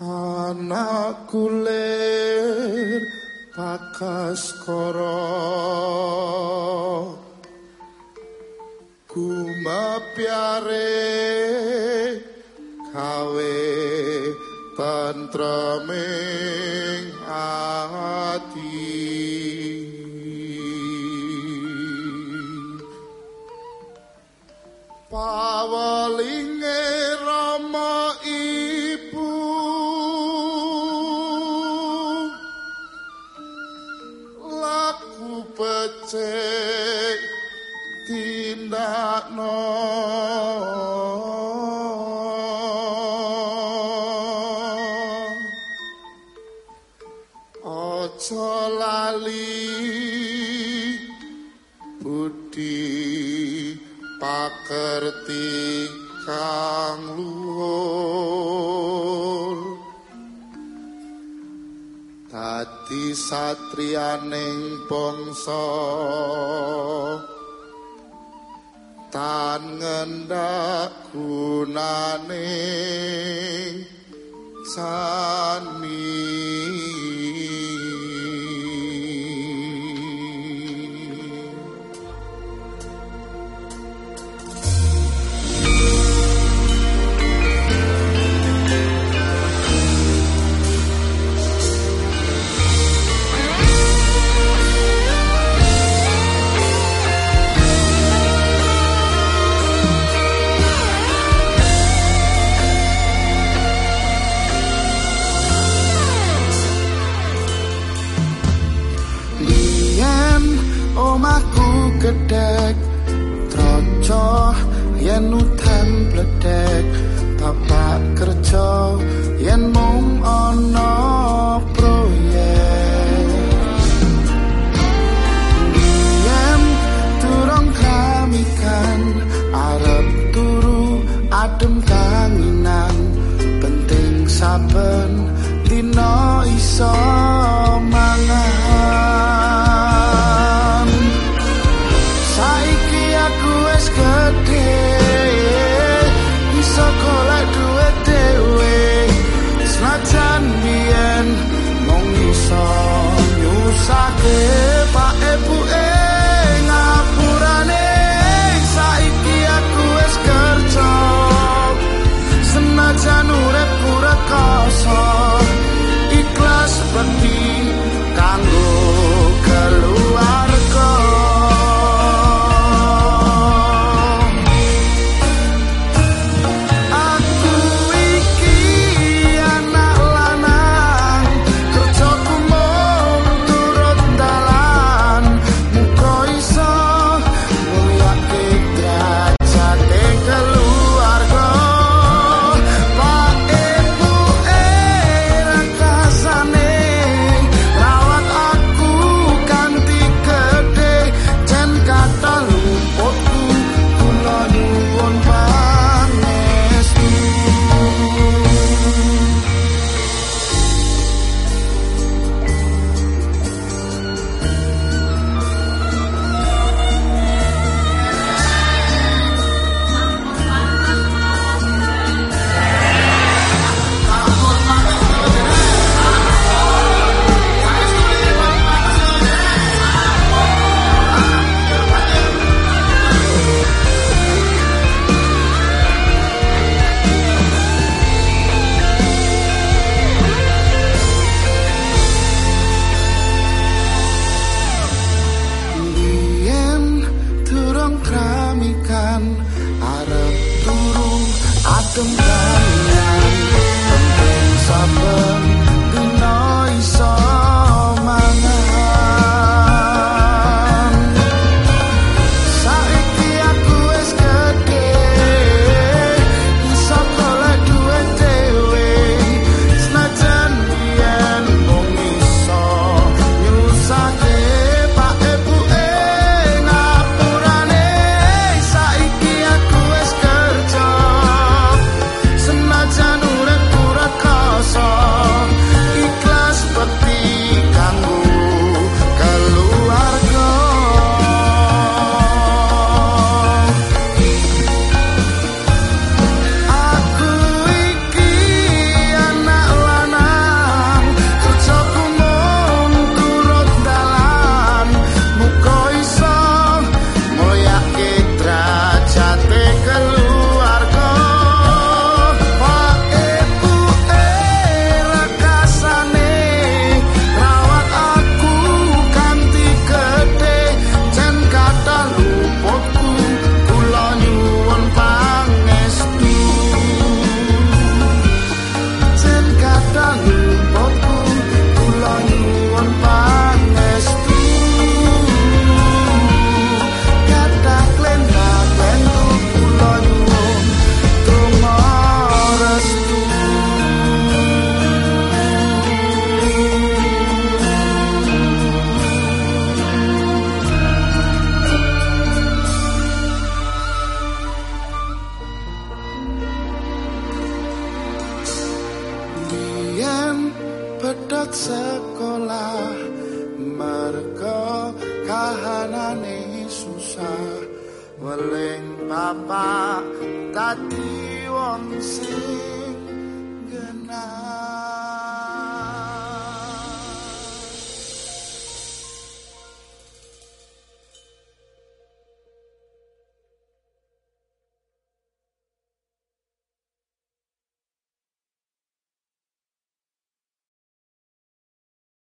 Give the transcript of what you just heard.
anak kulir pakaskara koro. Kawe tantraming ati. Pawalinge no aja lali budi pakerti kang luhur. Dadi satriyaning bangsa tan ngendak gunane sami Nó pedot sekolah mergo kahanane susah. Weling bapak tadi wong sing